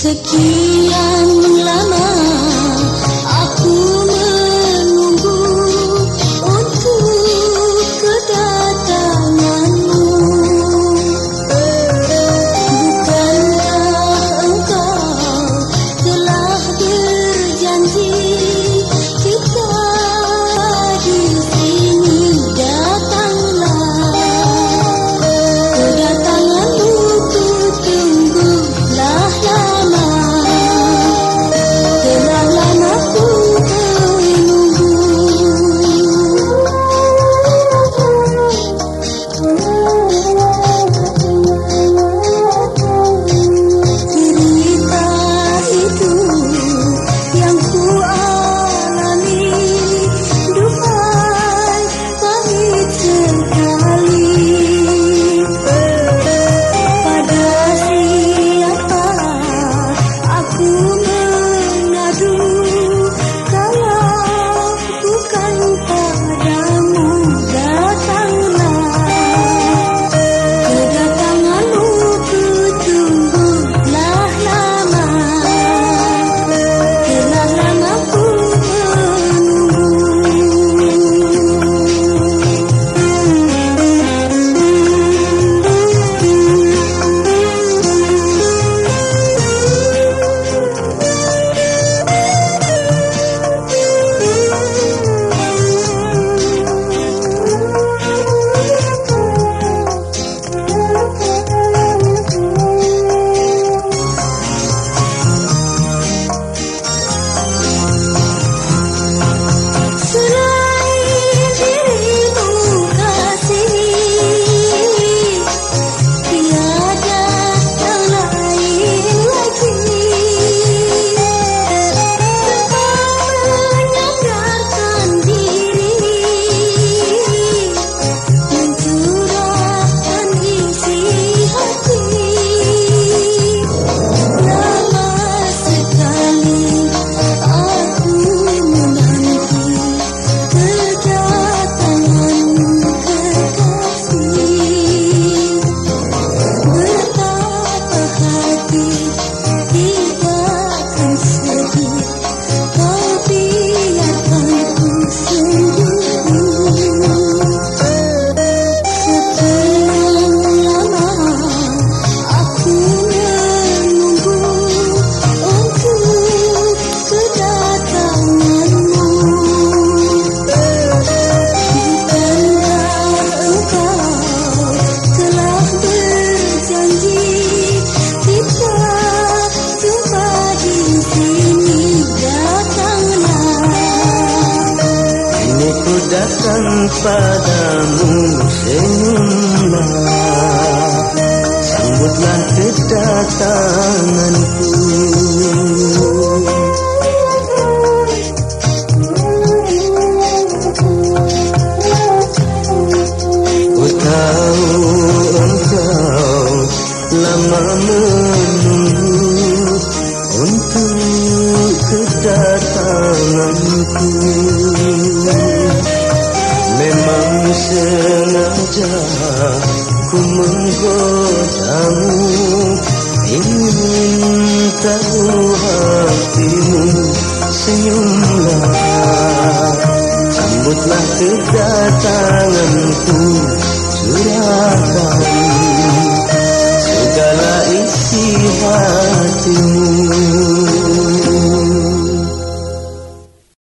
sekian padamu senyumlah Sambutlah kedatanganku. Ku tahu engkau lama menunggu Untuk kedatanganku. Sengaja ku menggodamu ingin tahu hatimu